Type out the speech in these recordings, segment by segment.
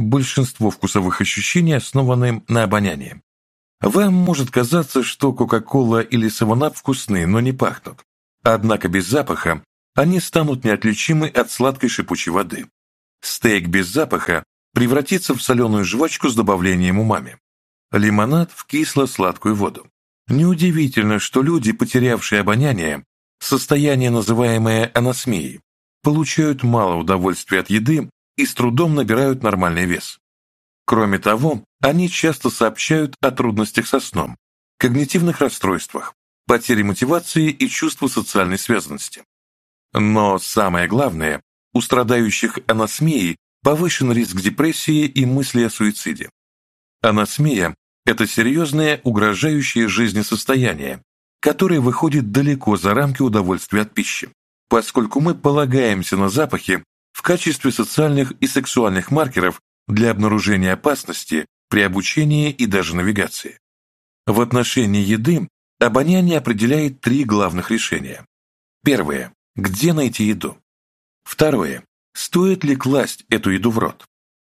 большинство вкусовых ощущений основаны на обонянии. Вам может казаться, что Кока-Кола или Савана вкусны, но не пахнут. Однако без запаха они станут неотличимы от сладкой шипучей воды. Стейк без запаха превратится в соленую жвачку с добавлением умами. Лимонад в кисло-сладкую воду. Неудивительно, что люди, потерявшие обоняние, состояние, называемое аносмией), получают мало удовольствия от еды и с трудом набирают нормальный вес. Кроме того, они часто сообщают о трудностях со сном, когнитивных расстройствах, потере мотивации и чувству социальной связанности. Но самое главное, у страдающих анасмией повышен риск депрессии и мысли о суициде. Анасмия – это серьезное угрожающее жизни состояние, которое выходит далеко за рамки удовольствия от пищи, поскольку мы полагаемся на запахи в качестве социальных и сексуальных маркеров для обнаружения опасности при обучении и даже навигации. В отношении еды обоняние определяет три главных решения. Первое – где найти еду? Второе – стоит ли класть эту еду в рот?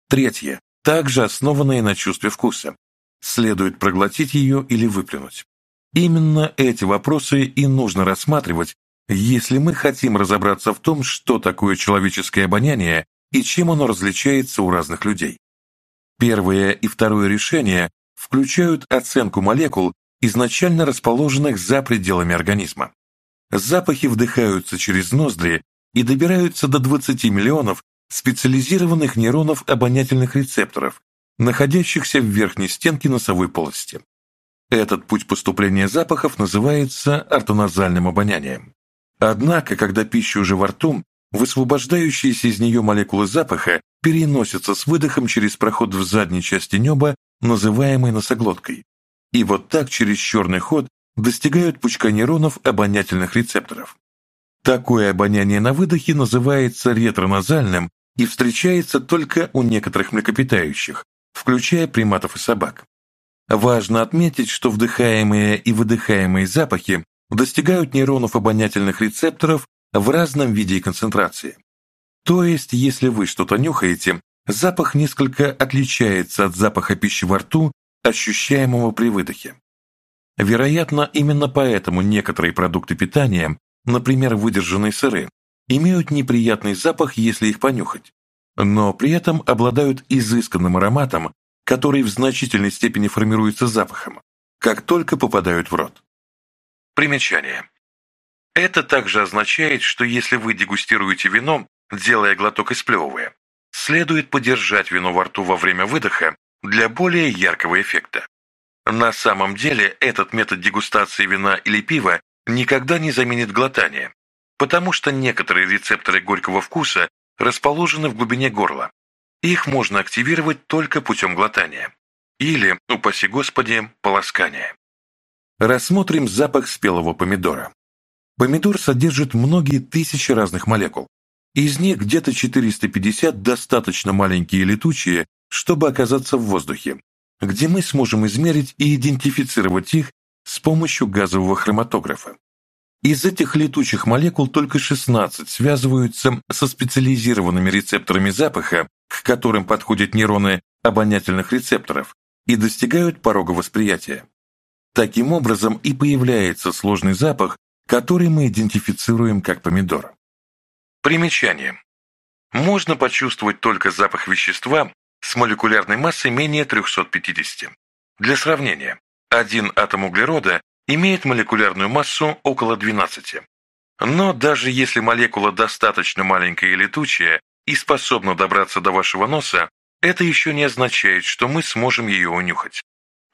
Третье – также основанное на чувстве вкуса. Следует проглотить ее или выплюнуть. Именно эти вопросы и нужно рассматривать если мы хотим разобраться в том, что такое человеческое обоняние и чем оно различается у разных людей. Первое и второе решения включают оценку молекул, изначально расположенных за пределами организма. Запахи вдыхаются через ноздри и добираются до 20 миллионов специализированных нейронов обонятельных рецепторов, находящихся в верхней стенке носовой полости. Этот путь поступления запахов называется ортоназальным обонянием. Однако, когда пища уже во рту, высвобождающиеся из нее молекулы запаха переносятся с выдохом через проход в задней части неба, называемый носоглоткой. И вот так через черный ход достигают пучка нейронов обонятельных рецепторов. Такое обоняние на выдохе называется ретроназальным и встречается только у некоторых млекопитающих, включая приматов и собак. Важно отметить, что вдыхаемые и выдыхаемые запахи достигают нейронов обонятельных рецепторов в разном виде и концентрации. То есть, если вы что-то нюхаете, запах несколько отличается от запаха пищи во рту, ощущаемого при выдохе. Вероятно, именно поэтому некоторые продукты питания, например, выдержанные сыры, имеют неприятный запах, если их понюхать, но при этом обладают изысканным ароматом, который в значительной степени формируется запахом, как только попадают в рот. Примечание. Это также означает, что если вы дегустируете вино, делая глоток и сплевывая, следует подержать вино во рту во время выдоха для более яркого эффекта. На самом деле этот метод дегустации вина или пива никогда не заменит глотание, потому что некоторые рецепторы горького вкуса расположены в глубине горла. Их можно активировать только путем глотания или, упаси господи, полоскания. Рассмотрим запах спелого помидора. Помидор содержит многие тысячи разных молекул. Из них где-то 450 достаточно маленькие летучие, чтобы оказаться в воздухе, где мы сможем измерить и идентифицировать их с помощью газового хроматографа. Из этих летучих молекул только 16 связываются со специализированными рецепторами запаха, к которым подходят нейроны обонятельных рецепторов, и достигают порога восприятия. Таким образом и появляется сложный запах, который мы идентифицируем как помидор. Примечание. Можно почувствовать только запах вещества с молекулярной массой менее 350. Для сравнения, один атом углерода имеет молекулярную массу около 12. Но даже если молекула достаточно маленькая и летучая и способна добраться до вашего носа, это еще не означает, что мы сможем ее унюхать.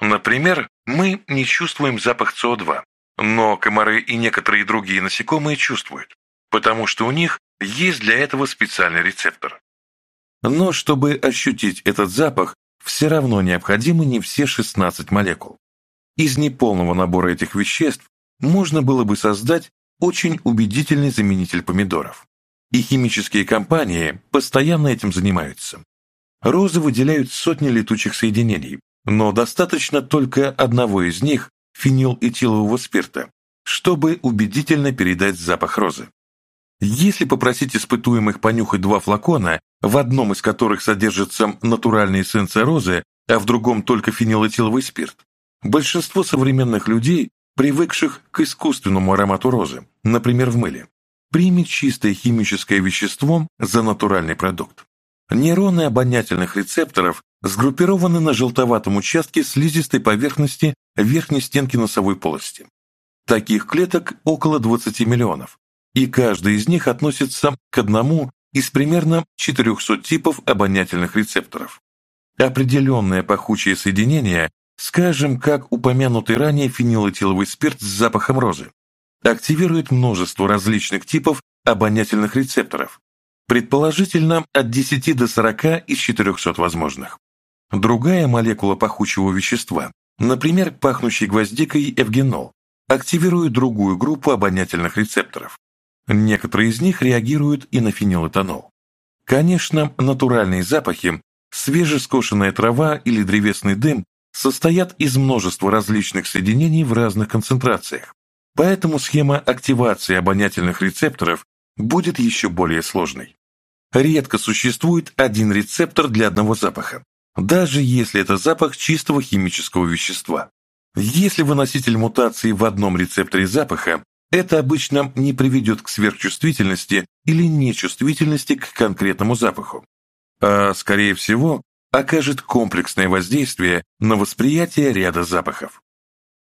Например, мы не чувствуем запах СО2, но комары и некоторые другие насекомые чувствуют, потому что у них есть для этого специальный рецептор. Но чтобы ощутить этот запах, все равно необходимы не все 16 молекул. Из неполного набора этих веществ можно было бы создать очень убедительный заменитель помидоров. И химические компании постоянно этим занимаются. Розы выделяют сотни летучих соединений, но достаточно только одного из них, фенилэтилового спирта, чтобы убедительно передать запах розы. Если попросить испытуемых понюхать два флакона, в одном из которых содержится натуральный эссенс розы, а в другом только фенилэтиловый спирт, большинство современных людей, привыкших к искусственному аромату розы, например, в мыле, примет чистое химическое вещество за натуральный продукт. Нейроны обонятельных рецепторов Сгруппированы на желтоватом участке слизистой поверхности верхней стенки носовой полости. Таких клеток около 20 миллионов, и каждая из них относится к одному из примерно 400 типов обонятельных рецепторов. Определенное пахучее соединение, скажем, как упомянутый ранее фенилэтиловый спирт с запахом розы, активирует множество различных типов обонятельных рецепторов, предположительно от 10 до 40 из 400 возможных. Другая молекула пахучего вещества, например, пахнущий гвоздикой эвгенол, активирует другую группу обонятельных рецепторов. Некоторые из них реагируют и на фенилэтанол. Конечно, натуральные запахи, свежескошенная трава или древесный дым состоят из множества различных соединений в разных концентрациях, поэтому схема активации обонятельных рецепторов будет еще более сложной. Редко существует один рецептор для одного запаха, даже если это запах чистого химического вещества. Если выноситель мутации в одном рецепторе запаха, это обычно не приведет к сверхчувствительности или нечувствительности к конкретному запаху, а, скорее всего, окажет комплексное воздействие на восприятие ряда запахов.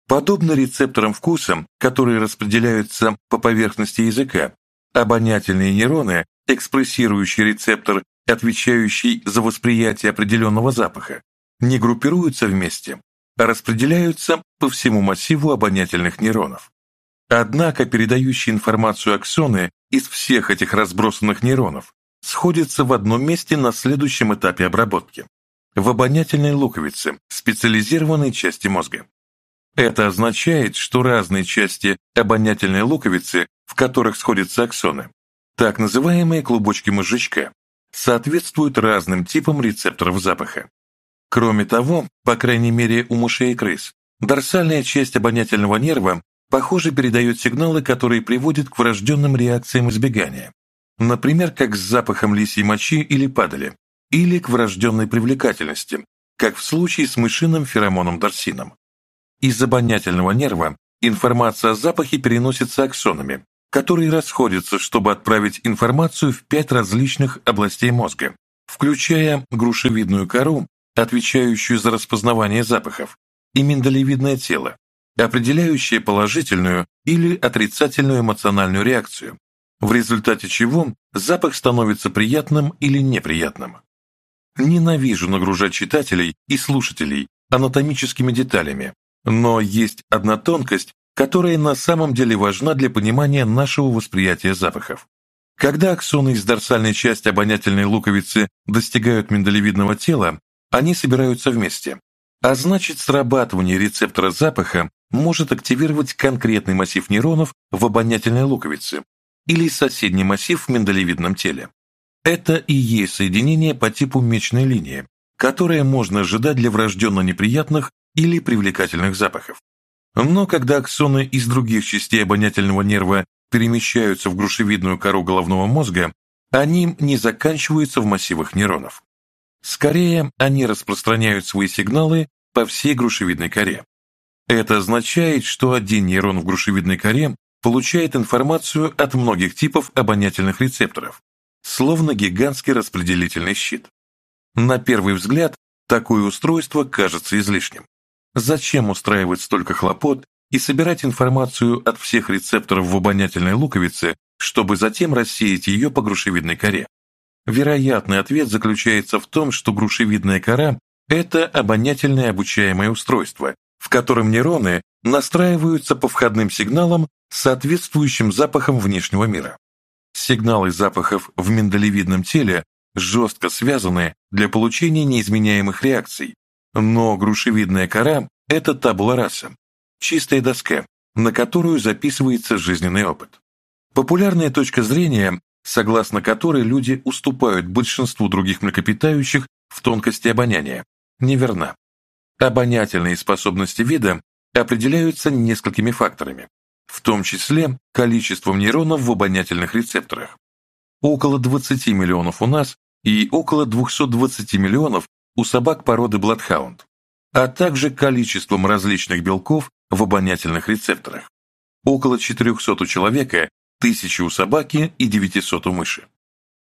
Подобно рецепторам вкуса, которые распределяются по поверхности языка, обонятельные нейроны, экспрессирующие рецептор отвечающий за восприятие определенного запаха, не группируются вместе, а распределяются по всему массиву обонятельных нейронов. Однако передающие информацию аксоны из всех этих разбросанных нейронов сходятся в одном месте на следующем этапе обработки – в обонятельной луковице, специализированной части мозга. Это означает, что разные части обонятельной луковицы, в которых сходятся аксоны, так называемые клубочки мозжечка, соответствуют разным типам рецепторов запаха. Кроме того, по крайней мере у мышей и крыс, дорсальная часть обонятельного нерва, похоже, передает сигналы, которые приводят к врожденным реакциям избегания, например, как с запахом лисьей мочи или падали, или к врожденной привлекательности, как в случае с мышиным феромоном дорсином. Из обонятельного нерва информация о запахе переносится аксонами, которые расходятся, чтобы отправить информацию в пять различных областей мозга, включая грушевидную кору, отвечающую за распознавание запахов, и миндалевидное тело, определяющее положительную или отрицательную эмоциональную реакцию, в результате чего запах становится приятным или неприятным. Ненавижу нагружать читателей и слушателей анатомическими деталями, но есть одна тонкость, которая на самом деле важна для понимания нашего восприятия запахов. Когда аксоны из дорсальной части обонятельной луковицы достигают миндалевидного тела, они собираются вместе, а значит срабатывание рецептора запаха может активировать конкретный массив нейронов в обонятельной луковице или соседний массив в миндалевидном теле. Это и есть соединение по типу мечной линии, которое можно ожидать для врожденно неприятных или привлекательных запахов. Но когда аксоны из других частей обонятельного нерва перемещаются в грушевидную кору головного мозга, они не заканчиваются в массивах нейронов. Скорее, они распространяют свои сигналы по всей грушевидной коре. Это означает, что один нейрон в грушевидной коре получает информацию от многих типов обонятельных рецепторов, словно гигантский распределительный щит. На первый взгляд, такое устройство кажется излишним. Зачем устраивать столько хлопот и собирать информацию от всех рецепторов в обонятельной луковице, чтобы затем рассеять ее по грушевидной коре? Вероятный ответ заключается в том, что грушевидная кора – это обонятельное обучаемое устройство, в котором нейроны настраиваются по входным сигналам соответствующим запахам внешнего мира. Сигналы запахов в миндалевидном теле жестко связаны для получения неизменяемых реакций, но грушевидная кора – это табула раса, чистая доска, на которую записывается жизненный опыт. Популярная точка зрения, согласно которой люди уступают большинству других млекопитающих в тонкости обоняния, неверна. Обонятельные способности вида определяются несколькими факторами, в том числе количеством нейронов в обонятельных рецепторах. Около 20 миллионов у нас и около 220 миллионов у собак породы бладхаунд, а также количеством различных белков в обонятельных рецепторах. Около 400 у человека, 1000 у собаки и 900 у мыши.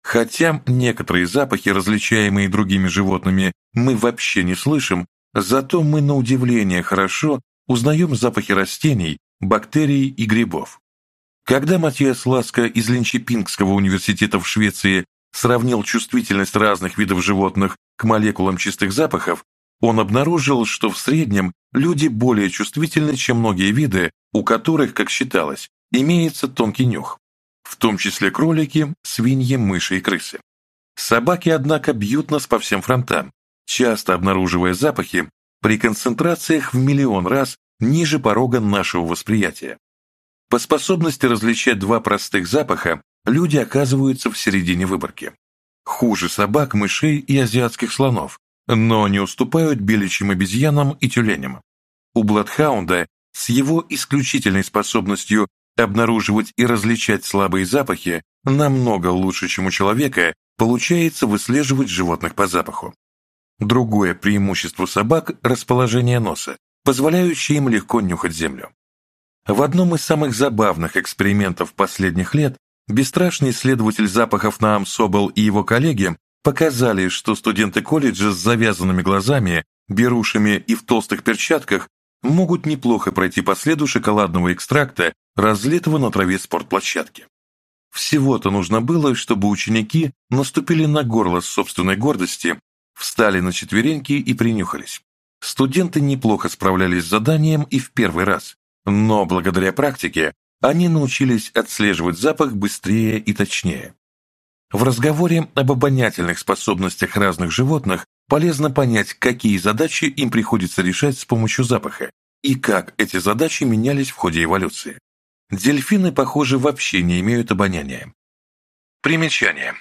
Хотя некоторые запахи, различаемые другими животными, мы вообще не слышим, зато мы на удивление хорошо узнаем запахи растений, бактерий и грибов. Когда Матиас Ласка из Линчепингского университета в Швеции сравнил чувствительность разных видов животных к молекулам чистых запахов, он обнаружил, что в среднем люди более чувствительны, чем многие виды, у которых, как считалось, имеется тонкий нюх, в том числе кролики, свиньи, мыши и крысы. Собаки, однако, бьют нас по всем фронтам, часто обнаруживая запахи при концентрациях в миллион раз ниже порога нашего восприятия. По способности различать два простых запаха люди оказываются в середине выборки хуже собак, мышей и азиатских слонов, но не уступают беличьим обезьянам и тюленям. У Бладхаунда с его исключительной способностью обнаруживать и различать слабые запахи намного лучше, чем у человека, получается выслеживать животных по запаху. Другое преимущество собак – расположение носа, позволяющее им легко нюхать землю. В одном из самых забавных экспериментов последних лет Бесстрашный следователь запахов Наам Собол и его коллеги показали, что студенты колледжа с завязанными глазами, берушами и в толстых перчатках могут неплохо пройти по следу шоколадного экстракта, разлитого на траве спортплощадки. Всего-то нужно было, чтобы ученики наступили на горло собственной гордости, встали на четвереньки и принюхались. Студенты неплохо справлялись с заданием и в первый раз, но благодаря практике они научились отслеживать запах быстрее и точнее. В разговоре об обонятельных способностях разных животных полезно понять, какие задачи им приходится решать с помощью запаха и как эти задачи менялись в ходе эволюции. Дельфины, похоже, вообще не имеют обоняния. Примечание.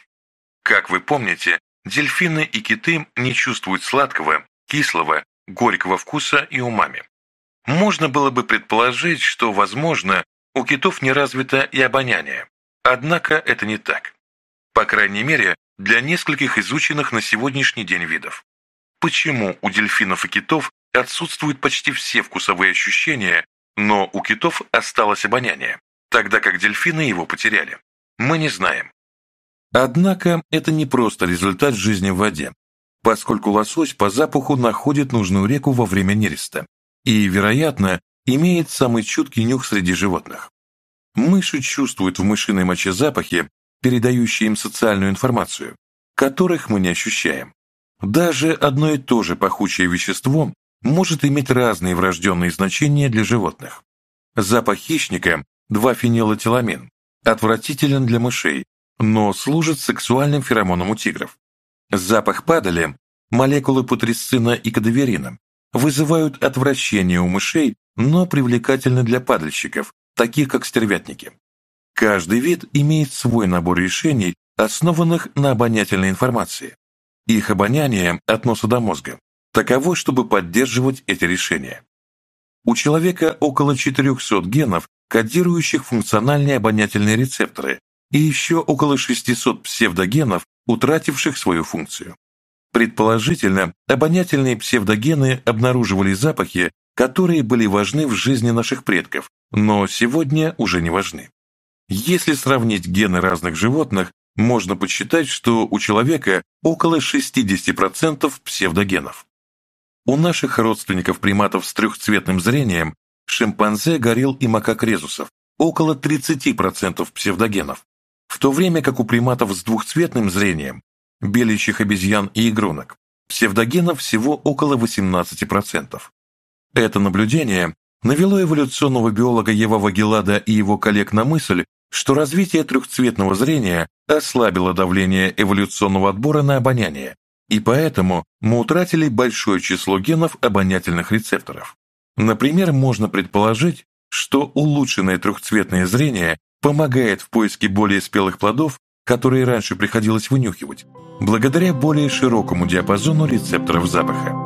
Как вы помните, дельфины и киты не чувствуют сладкого, кислого, горького вкуса и умами. Можно было бы предположить, что, возможно, у китов не развито и обоняние. Однако это не так. По крайней мере, для нескольких изученных на сегодняшний день видов. Почему у дельфинов и китов отсутствуют почти все вкусовые ощущения, но у китов осталось обоняние, тогда как дельфины его потеряли? Мы не знаем. Однако это не просто результат жизни в воде, поскольку лосось по запаху находит нужную реку во время нереста и, вероятно, имеет самый чуткий нюх среди животных. Мыши чувствуют в мышиной моче запахи, передающие им социальную информацию, которых мы не ощущаем. Даже одно и то же пахучее вещество может иметь разные врожденные значения для животных. Запах хищника 2-фенилэтиламин отвратителен для мышей, но служит сексуальным феромоном у тигров. Запах падали, молекулы путресцина и кадаверина, вызывают отвращение у мышей но привлекательны для падальщиков, таких как стервятники. Каждый вид имеет свой набор решений, основанных на обонятельной информации. Их обоняние от носа до мозга таково, чтобы поддерживать эти решения. У человека около 400 генов, кодирующих функциональные обонятельные рецепторы, и еще около 600 псевдогенов, утративших свою функцию. Предположительно, обонятельные псевдогены обнаруживали запахи, которые были важны в жизни наших предков, но сегодня уже не важны. Если сравнить гены разных животных, можно подсчитать, что у человека около 60% псевдогенов. У наших родственников-приматов с трехцветным зрением шимпанзе, горилл и макак резусов около 30% псевдогенов, в то время как у приматов с двухцветным зрением, белящих обезьян и игрунок, псевдогенов всего около 18%. Это наблюдение навело эволюционного биолога Ева Вагелада и его коллег на мысль, что развитие трехцветного зрения ослабило давление эволюционного отбора на обоняние, и поэтому мы утратили большое число генов обонятельных рецепторов. Например, можно предположить, что улучшенное трехцветное зрение помогает в поиске более спелых плодов, которые раньше приходилось вынюхивать, благодаря более широкому диапазону рецепторов запаха.